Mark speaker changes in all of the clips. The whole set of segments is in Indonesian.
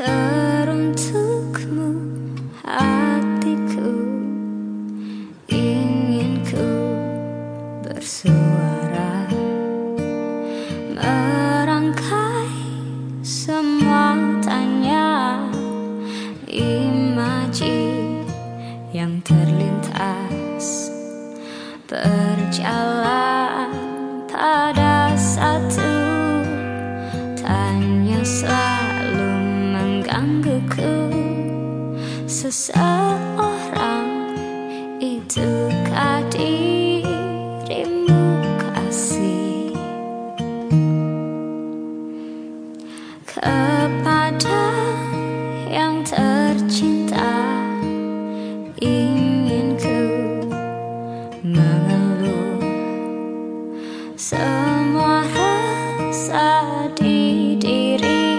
Speaker 1: Teruntukmu hatiku Ingin ku bersuara. Merangkai semua tanya Imaji yang terlintas Berjalan. Pada satu Tanya selalu Seseorang itukah dirimu kasih. Kepada yang tercinta Ingin ku mengeluh. Semua rasa di diri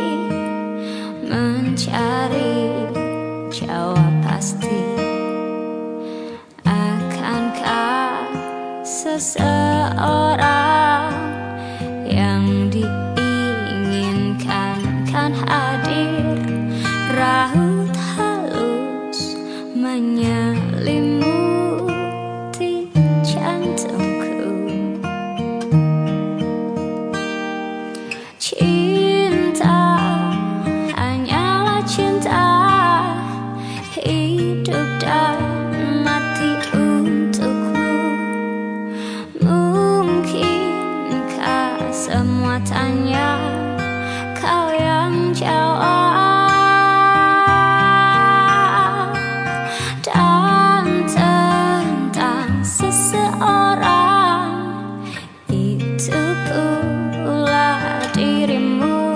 Speaker 1: Mencari seseorang yang diinginkan kan hadir. Raut halus menyelimuti jantungku. Cinta hanyalah cinta Hidup dan tanya Kau yang jawab Dan tentang seseorang Itu pula dirimu.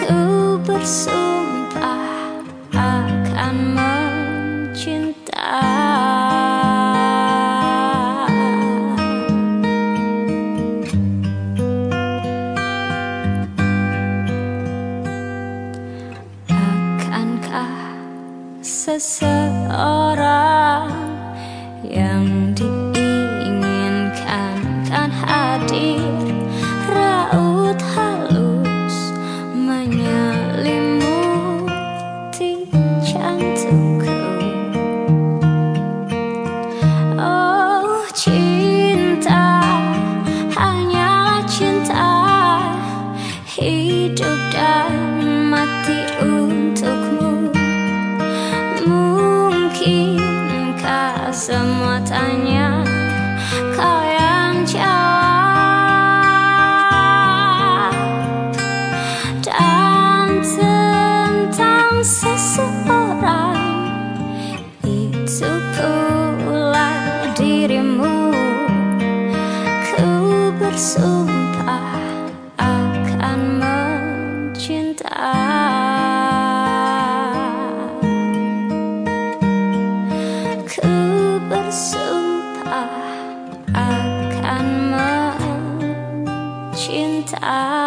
Speaker 1: Ku bersumpah seseorang yang diinginkan kan hadir. Raut halus menyelimuti jantungku Oh cinta hanyalah cinta Hidup dan semua tanya Kau yang jawab? Dan tentang seseorang Itu pula dirimu. Ku bersumpah akan mencinta